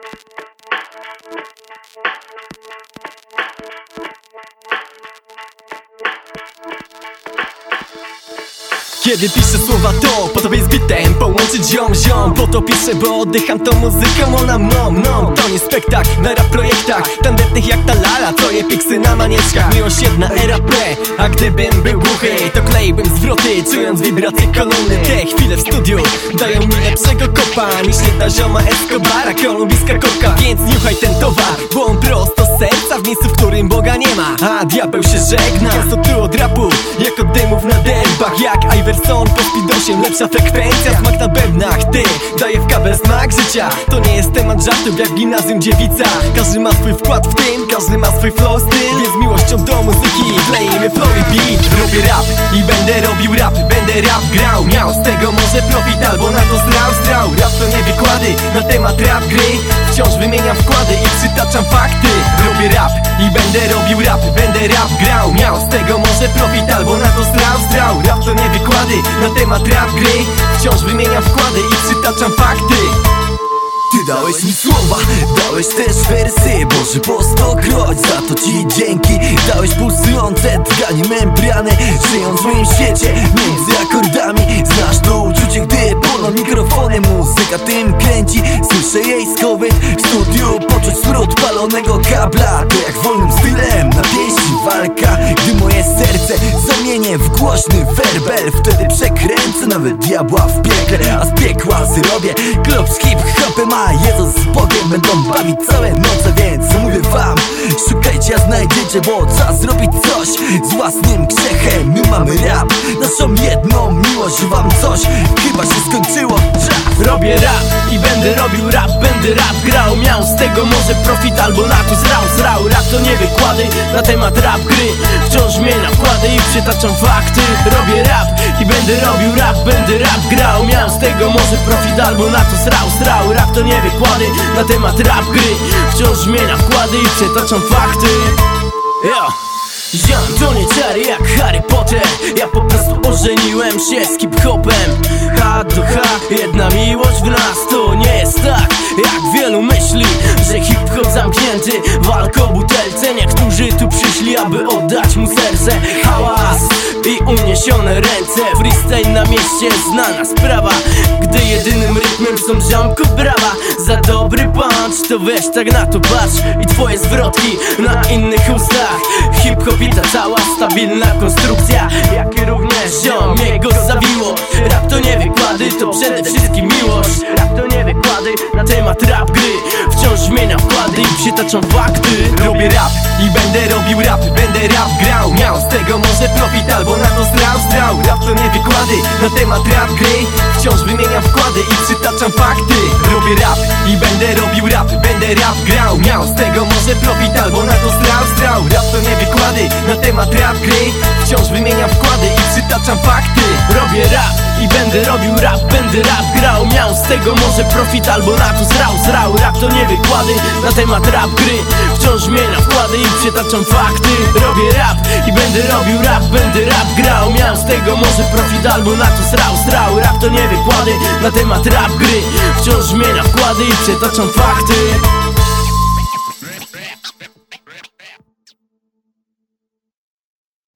Thank you. Kiedy piszę słowa to po tobie z bitem Połączyć ziom ziom. Po to piszę, bo oddycham tą muzyką Ona mną mną. To nie spektakl na rap projektach Tandetnych jak ta lala To je piksy na manieczkach. Miłosierna era P A gdybym był głuchy To kleiłbym zwroty Czując wibracje kolumny. Te chwile w studiu Dają mi lepszego kopa Niż nie ta zioma Escobara Kolumbijska korka Więc niuchaj ten towar Bo on prosto z serca W miejscu, w którym Boga nie ma. A diabeł się żegna. Co tu od rapu Jak dymów na derbach Jak Iverson po speedosiem Lepsza frekwencja Smak na bębnach Ty daje w kabel smak życia. To nie jest temat żartów Jak gimnazjum dziewica. Każdy ma swój wkład w tym Każdy ma swój flow styl Jest miłością do muzyki Klejmy flow i beat. Robię rap i będę robił rap Będę rap grał. Miał z tego może profit Albo na to zdrał, zdrał Rap to nie wykłady Na temat rap gry Wciąż wymieniam wkłady i przytaczam fakty. Robię rap i będę robił rap Będę rap grał. Miał z tego może profit Albo na to zdrał, zdrał. Rap to nie wykłady Na temat rap gry. Wciąż wymieniam wkłady i przytaczam fakty. Ty dałeś mi słowa, dałeś też wersy. Boże postokroć, za to ci dzięki. Dałeś pulsujące tkanie membrany Żyjąc w moim świecie między akordami. Znasz to uczucie, gdy ponad mikrofonem Muzyka tym smród palonego kabla To jak wolnym stylem na pieśni walka. Gdy moje serce zamienię w głośny werbel Wtedy przekręcę nawet diabła w piekle. A z piekła zrobię klub z hip-hopem A Jezus z Bogiem będą bawić całe noce Więc mówię wam, szukajcie a znajdziecie Bo trzeba zrobić coś. Z własnym grzechem My mamy rap, naszą jedną miłość Wam coś. Chyba się skończyło Robię rap będę robił rap Będę rap grał, miał z tego może profit Albo na to zrał, zrał. Rap to nie wykłady na temat rap gry. Wciąż zmieniam wkłady i przytaczam fakty. Robię rap i będę robił rap Będę rap grał, miał z tego może profit Albo na to zrał, zrał. Rap to nie wykłady na temat rap gry. Wciąż zmieniam wkłady i przytaczam fakty. Ziom to nie czary jak Harry Potter. Ja po prostu ożeniłem się z hip-hopem H do H, jedna miłość w nas To nie jest tak, jak wielu myśli Że hip-hop zamknięty, walk o butelce. Niektórzy tu przyszli, aby oddać mu serce i uniesione ręce. Freestyle na mieście, znana sprawa. Gdy jedynym rytmem są ziomków brawa. Za dobry punch, to weź tak na to patrz. I twoje zwrotki na innych ustach. Hip-hop i ta cała stabilna konstrukcja. Jak i również ziom go zawiło. Rap to nie wykłady, to przede wszystkim miłość. Rap to nie wykłady na temat rap gry Wciąż zmieniam wkłady i przytaczam fakty. Robię rap i będę robił rap Będę rap grał, miał z tego może profit Albo na to zdrał, zdrał Rap to nie wykłady na temat rap gry. Wciąż wymieniam wkłady i przytaczam fakty. Robię rap i będę robił rap Będę rap grał, miał z tego może profit Albo na to zdrał, zdrał Rap to nie wykłady na temat rap gry. Wciąż wymieniam wkłady i przytaczam fakty. Robię rap i będę robił rap Będę rap grał, miał z tego może profit Albo na to zrał, zrał wykłady na temat rap gry. Wciąż zmieniam wkłady i przytaczam fakty. Robię rap i będę robił rap Będę rap grał, miał z tego może profit Albo na to zrał, zrał Rap to nie wykłady na temat rap gry. Wciąż zmieniam wkłady i przytaczam fakty